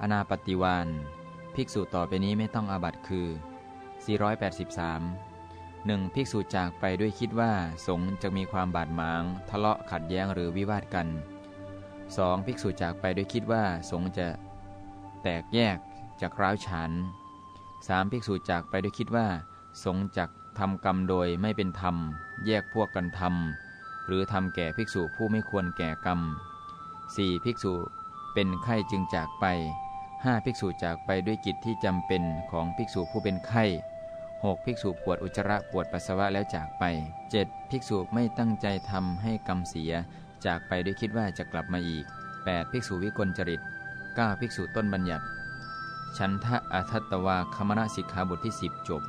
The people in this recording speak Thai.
อนาปฏิวานภิกษุต่อไปนี้ไม่ต้องอาบัตคือ 483 1. ภิกษุจากไปด้วยคิดว่า สงฆ์จะมีความบาดหมาง ทะเลาะขัดแย้งหรือวิวาทกัน 2. ภิกษุจากไปด้วยคิดว่า สงฆ์จะแตกแยกจากร้าวฉาน 3. ภิกษุจากไปด้วยคิดว่า สงฆ์จักทำกรรมโดยไม่เป็นธรรม แยกพวกกันทำหรือทำแก่ภิกษุผู้ไม่ควรแก่กรรม 4. ภิกษุเป็นไข้จึงจากไป 5. ภิกษุจากไปด้วยกิจที่จำเป็นของภิกษุผู้เป็นไข้ 6. ภิกษุปวดอุจจาระปวดปัสสาวะแล้วจากไป 7. ภิกษุไม่ตั้งใจทำให้กรรมเสีย จากไปด้วยคิดว่าจะกลับมาอีก 8. ภิกษุวิกลจริต 9. ภิกษุต้นบัญญัติฉันทะอัทัตตวาคมนะสิกขาบทที่ 10 จบ